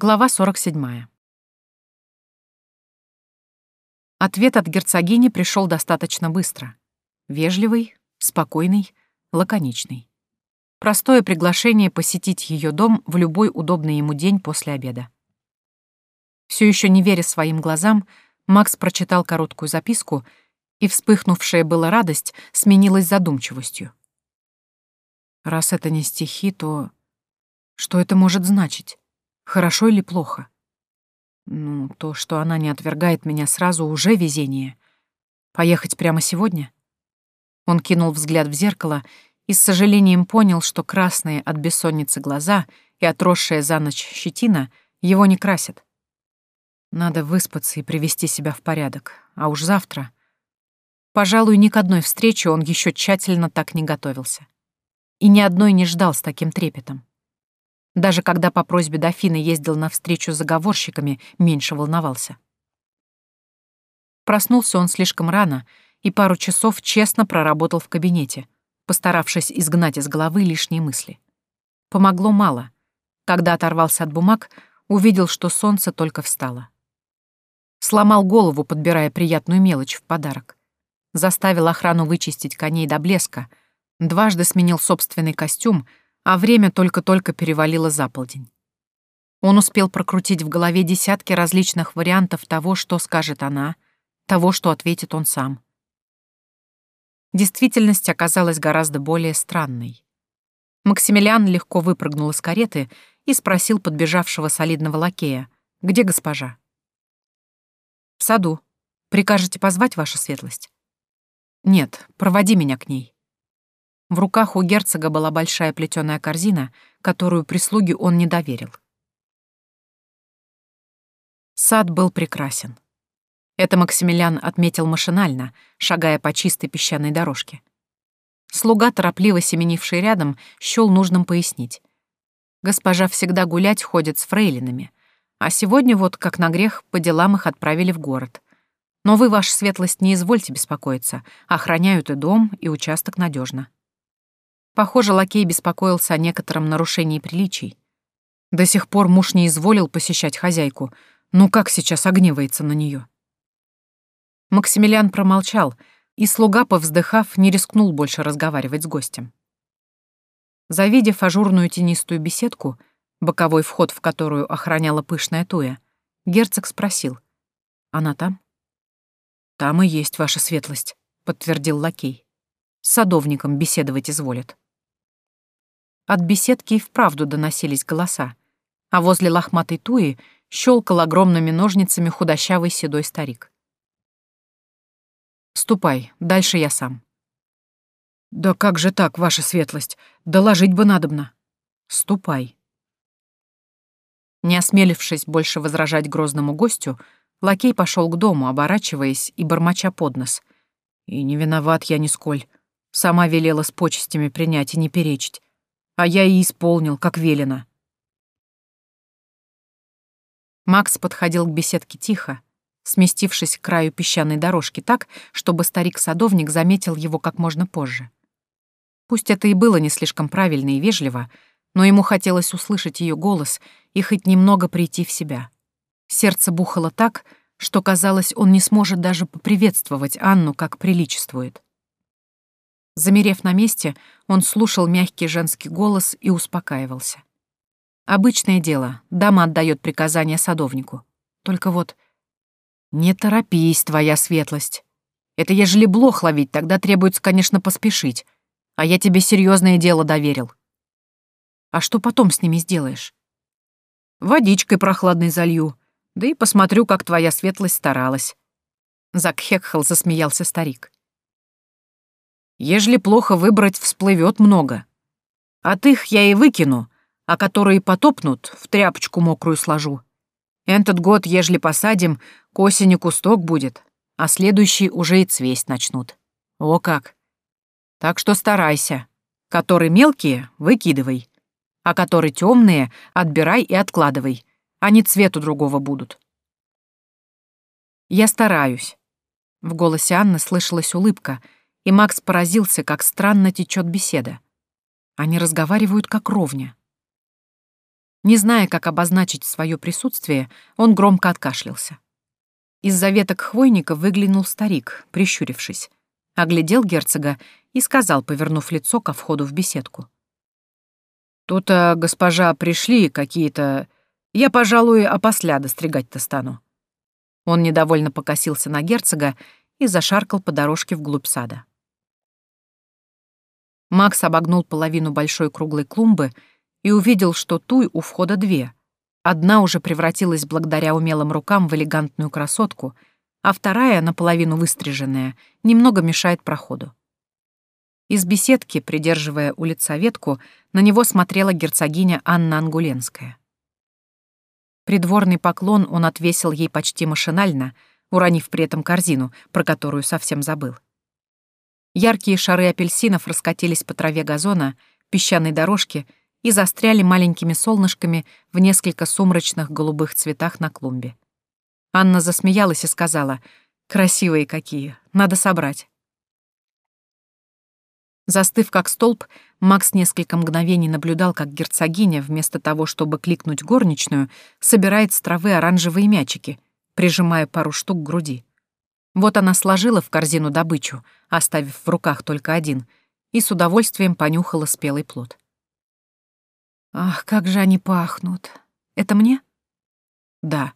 Глава 47. Ответ от герцогини пришел достаточно быстро. Вежливый, спокойный, лаконичный. Простое приглашение посетить ее дом в любой удобный ему день после обеда. Все еще не веря своим глазам, Макс прочитал короткую записку, и вспыхнувшая была радость сменилась задумчивостью. Раз это не стихи, то что это может значить? Хорошо или плохо? Ну, то, что она не отвергает меня сразу, уже везение. Поехать прямо сегодня? Он кинул взгляд в зеркало и с сожалением понял, что красные от бессонницы глаза и отросшая за ночь щетина его не красят. Надо выспаться и привести себя в порядок, а уж завтра... Пожалуй, ни к одной встрече он еще тщательно так не готовился. И ни одной не ждал с таким трепетом. Даже когда по просьбе дофина ездил на встречу с заговорщиками, меньше волновался. Проснулся он слишком рано и пару часов честно проработал в кабинете, постаравшись изгнать из головы лишние мысли. Помогло мало. Когда оторвался от бумаг, увидел, что солнце только встало. Сломал голову, подбирая приятную мелочь в подарок. Заставил охрану вычистить коней до блеска, дважды сменил собственный костюм — а время только-только перевалило за полдень. Он успел прокрутить в голове десятки различных вариантов того, что скажет она, того, что ответит он сам. Действительность оказалась гораздо более странной. Максимилиан легко выпрыгнул из кареты и спросил подбежавшего солидного лакея, где госпожа. «В саду. Прикажете позвать ваша светлость?» «Нет, проводи меня к ней». В руках у герцога была большая плетеная корзина, которую прислуге он не доверил. Сад был прекрасен. Это Максимилиан отметил машинально, шагая по чистой песчаной дорожке. Слуга, торопливо семенивший рядом, счёл нужным пояснить. Госпожа всегда гулять ходит с фрейлинами, а сегодня вот, как на грех, по делам их отправили в город. Но вы, ваша светлость, не извольте беспокоиться, охраняют и дом, и участок надежно. Похоже, лакей беспокоился о некотором нарушении приличий. До сих пор муж не изволил посещать хозяйку, ну как сейчас огневается на нее? Максимилиан промолчал, и слуга, повздыхав, не рискнул больше разговаривать с гостем. Завидев ажурную тенистую беседку, боковой вход в которую охраняла пышная туя, герцог спросил. «Она там?» «Там и есть ваша светлость», — подтвердил лакей. «С садовником беседовать изволит». От беседки и вправду доносились голоса, а возле лохматой туи щелкал огромными ножницами худощавый седой старик. «Ступай, дальше я сам». «Да как же так, ваша светлость? Доложить бы надобно». «Ступай». Не осмелившись больше возражать грозному гостю, лакей пошел к дому, оборачиваясь и бормоча под нос. «И не виноват я нисколь. Сама велела с почестями принять и не перечить а я и исполнил, как велено. Макс подходил к беседке тихо, сместившись к краю песчаной дорожки так, чтобы старик-садовник заметил его как можно позже. Пусть это и было не слишком правильно и вежливо, но ему хотелось услышать ее голос и хоть немного прийти в себя. Сердце бухало так, что, казалось, он не сможет даже поприветствовать Анну, как приличествует. Замерев на месте, он слушал мягкий женский голос и успокаивался. Обычное дело, дама отдает приказание садовнику. Только вот... «Не торопись, твоя светлость. Это ежели блох ловить, тогда требуется, конечно, поспешить. А я тебе серьезное дело доверил. А что потом с ними сделаешь? Водичкой прохладной залью, да и посмотрю, как твоя светлость старалась. Закхекхал засмеялся старик. Ежели плохо выбрать, всплывет много. От их я и выкину, а которые потопнут, в тряпочку мокрую сложу. Этот год, ежели посадим, к осени кусток будет, а следующий уже и цвесть начнут. О как! Так что старайся. Которые мелкие — выкидывай, а которые темные — отбирай и откладывай. Они цвету другого будут. Я стараюсь. В голосе Анны слышалась улыбка — и Макс поразился, как странно течет беседа. Они разговаривают как ровня. Не зная, как обозначить свое присутствие, он громко откашлялся. Из-за веток хвойника выглянул старик, прищурившись, оглядел герцога и сказал, повернув лицо ко входу в беседку. «Тут, а, госпожа, пришли какие-то... Я, пожалуй, опосля достригать-то стану». Он недовольно покосился на герцога и зашаркал по дорожке вглубь сада. Макс обогнул половину большой круглой клумбы и увидел, что туй у входа две. Одна уже превратилась благодаря умелым рукам в элегантную красотку, а вторая, наполовину выстриженная, немного мешает проходу. Из беседки, придерживая у лица ветку, на него смотрела герцогиня Анна Ангуленская. Придворный поклон он отвесил ей почти машинально, уронив при этом корзину, про которую совсем забыл. Яркие шары апельсинов раскатились по траве газона, песчаной дорожке и застряли маленькими солнышками в несколько сумрачных голубых цветах на клумбе. Анна засмеялась и сказала, «Красивые какие, надо собрать». Застыв как столб, Макс несколько мгновений наблюдал, как герцогиня, вместо того, чтобы кликнуть горничную, собирает с травы оранжевые мячики, прижимая пару штук к груди. Вот она сложила в корзину добычу, оставив в руках только один, и с удовольствием понюхала спелый плод. «Ах, как же они пахнут! Это мне?» «Да».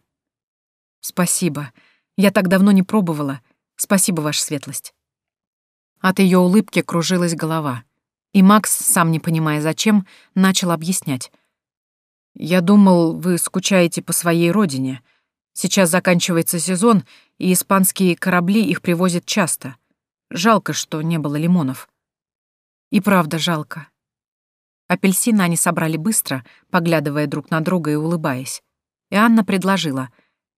«Спасибо. Я так давно не пробовала. Спасибо, Ваша светлость». От ее улыбки кружилась голова, и Макс, сам не понимая зачем, начал объяснять. «Я думал, вы скучаете по своей родине. Сейчас заканчивается сезон, и испанские корабли их привозят часто. Жалко, что не было лимонов. И правда жалко. Апельсины они собрали быстро, поглядывая друг на друга и улыбаясь. И Анна предложила,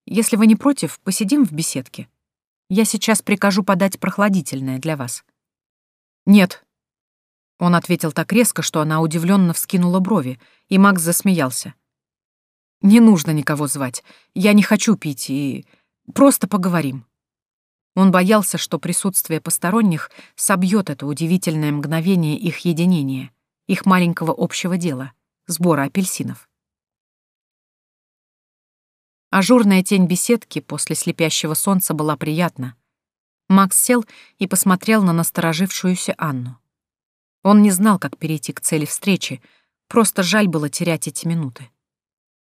«Если вы не против, посидим в беседке. Я сейчас прикажу подать прохладительное для вас». «Нет». Он ответил так резко, что она удивленно вскинула брови, и Макс засмеялся. Не нужно никого звать. Я не хочу пить и... Просто поговорим». Он боялся, что присутствие посторонних собьет это удивительное мгновение их единения, их маленького общего дела — сбора апельсинов. Ажурная тень беседки после слепящего солнца была приятна. Макс сел и посмотрел на насторожившуюся Анну. Он не знал, как перейти к цели встречи, просто жаль было терять эти минуты.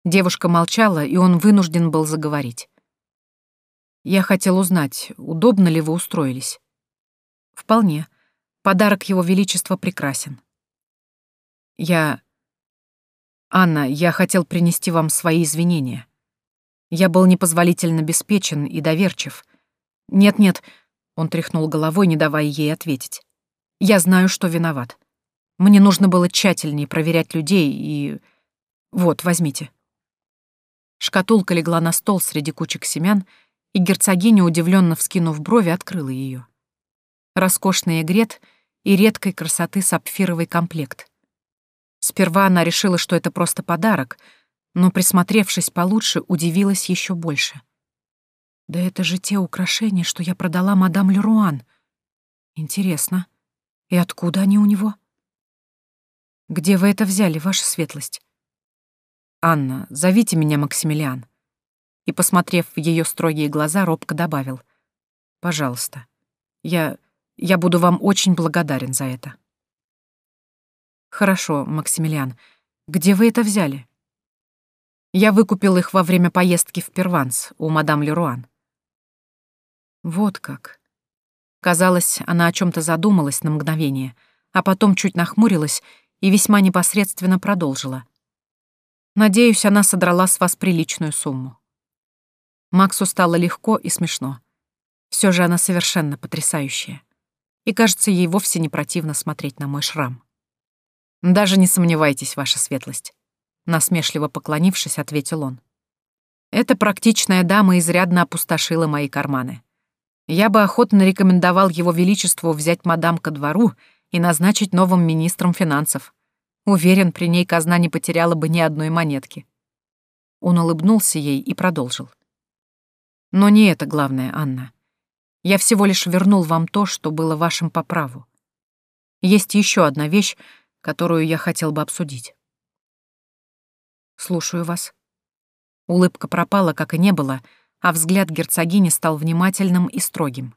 Девушка молчала, и он вынужден был заговорить. «Я хотел узнать, удобно ли вы устроились?» «Вполне. Подарок Его Величества прекрасен». «Я... Анна, я хотел принести вам свои извинения. Я был непозволительно беспечен и доверчив. Нет-нет, он тряхнул головой, не давая ей ответить. Я знаю, что виноват. Мне нужно было тщательнее проверять людей и... Вот, возьмите. Шкатулка легла на стол среди кучек семян, и герцогиня, удивленно вскинув брови, открыла ее. Роскошный эгрет и редкой красоты сапфировый комплект. Сперва она решила, что это просто подарок, но, присмотревшись получше, удивилась еще больше. «Да это же те украшения, что я продала мадам Леруан. Интересно, и откуда они у него?» «Где вы это взяли, ваша светлость?» «Анна, зовите меня Максимилиан». И, посмотрев в ее строгие глаза, робко добавил. «Пожалуйста, я... я буду вам очень благодарен за это». «Хорошо, Максимилиан. Где вы это взяли?» «Я выкупил их во время поездки в Перванс у мадам Леруан». «Вот как». Казалось, она о чем то задумалась на мгновение, а потом чуть нахмурилась и весьма непосредственно продолжила — Надеюсь, она содрала с вас приличную сумму. Максу стало легко и смешно. Все же она совершенно потрясающая. И, кажется, ей вовсе не противно смотреть на мой шрам. «Даже не сомневайтесь, ваша светлость», — насмешливо поклонившись, ответил он. «Эта практичная дама изрядно опустошила мои карманы. Я бы охотно рекомендовал его величеству взять мадам ко двору и назначить новым министром финансов. Уверен, при ней казна не потеряла бы ни одной монетки. Он улыбнулся ей и продолжил. Но не это главное, Анна. Я всего лишь вернул вам то, что было вашим по праву. Есть еще одна вещь, которую я хотел бы обсудить. Слушаю вас. Улыбка пропала, как и не было, а взгляд герцогини стал внимательным и строгим.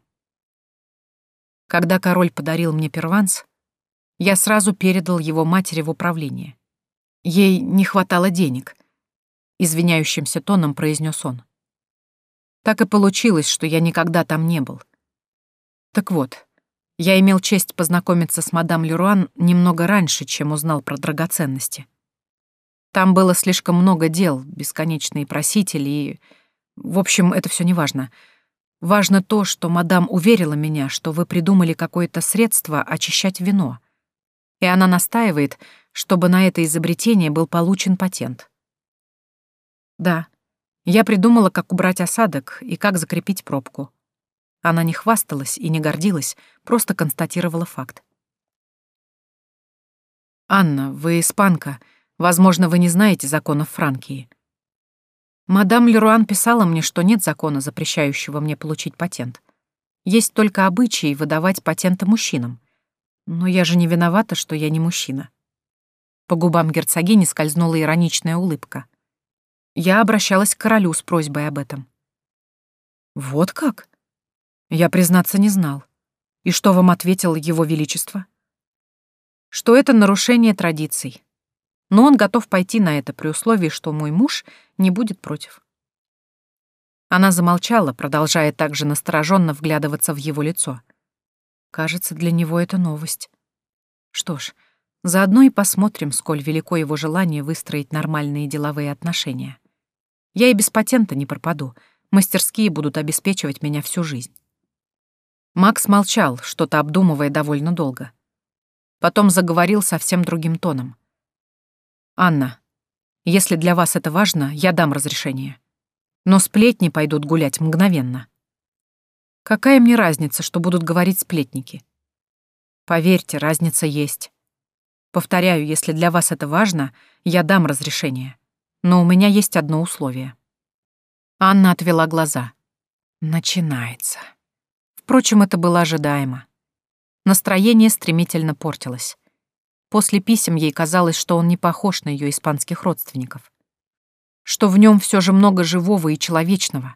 Когда король подарил мне перванс, я сразу передал его матери в управление. Ей не хватало денег, извиняющимся тоном произнес он. Так и получилось, что я никогда там не был. Так вот, я имел честь познакомиться с мадам Леруан немного раньше, чем узнал про драгоценности. Там было слишком много дел, бесконечные просители и... В общем, это все не важно. Важно то, что мадам уверила меня, что вы придумали какое-то средство очищать вино. И она настаивает, чтобы на это изобретение был получен патент. Да, я придумала, как убрать осадок и как закрепить пробку. Она не хвасталась и не гордилась, просто констатировала факт. «Анна, вы испанка. Возможно, вы не знаете законов Франкии. Мадам Леруан писала мне, что нет закона, запрещающего мне получить патент. Есть только обычаи выдавать патенты мужчинам. Но я же не виновата, что я не мужчина. По губам герцогини скользнула ироничная улыбка. Я обращалась к королю с просьбой об этом. «Вот как?» Я, признаться, не знал. И что вам ответил его величество? Что это нарушение традиций, но он готов пойти на это при условии, что мой муж не будет против. Она замолчала, продолжая также настороженно вглядываться в его лицо. Кажется, для него это новость. Что ж, заодно и посмотрим, сколь велико его желание выстроить нормальные деловые отношения. Я и без патента не пропаду, мастерские будут обеспечивать меня всю жизнь. Макс молчал, что-то обдумывая довольно долго. Потом заговорил совсем другим тоном. «Анна, если для вас это важно, я дам разрешение. Но сплетни пойдут гулять мгновенно. Какая мне разница, что будут говорить сплетники? Поверьте, разница есть. Повторяю, если для вас это важно, я дам разрешение. Но у меня есть одно условие». Анна отвела глаза. «Начинается». Впрочем, это было ожидаемо. Настроение стремительно портилось. После писем ей казалось, что он не похож на ее испанских родственников. Что в нем все же много живого и человечного.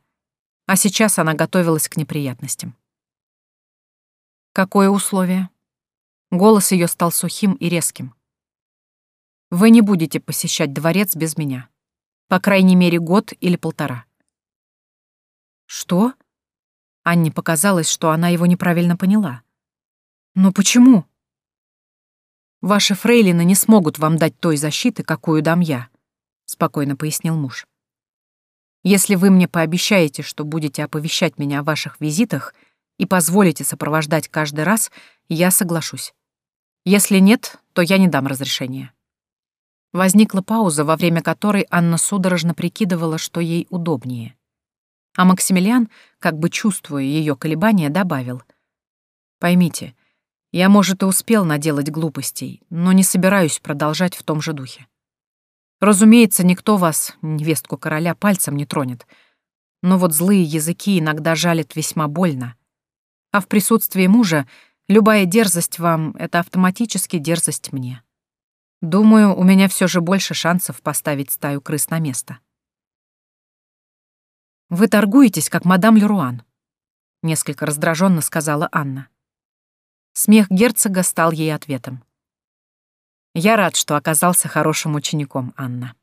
А сейчас она готовилась к неприятностям. Какое условие? Голос ее стал сухим и резким. Вы не будете посещать дворец без меня. По крайней мере, год или полтора. Что? Анне показалось, что она его неправильно поняла. Но почему? Ваши фрейлины не смогут вам дать той защиты, какую дам я, спокойно пояснил муж. Если вы мне пообещаете, что будете оповещать меня о ваших визитах и позволите сопровождать каждый раз, я соглашусь. Если нет, то я не дам разрешения. Возникла пауза, во время которой Анна судорожно прикидывала, что ей удобнее. А Максимилиан, как бы чувствуя ее колебания, добавил. «Поймите, я, может, и успел наделать глупостей, но не собираюсь продолжать в том же духе. Разумеется, никто вас, невестку короля, пальцем не тронет. Но вот злые языки иногда жалят весьма больно. А в присутствии мужа любая дерзость вам — это автоматически дерзость мне. Думаю, у меня все же больше шансов поставить стаю крыс на место. «Вы торгуетесь, как мадам Леруан», — несколько раздраженно сказала Анна. Смех герцога стал ей ответом. «Я рад, что оказался хорошим учеником, Анна».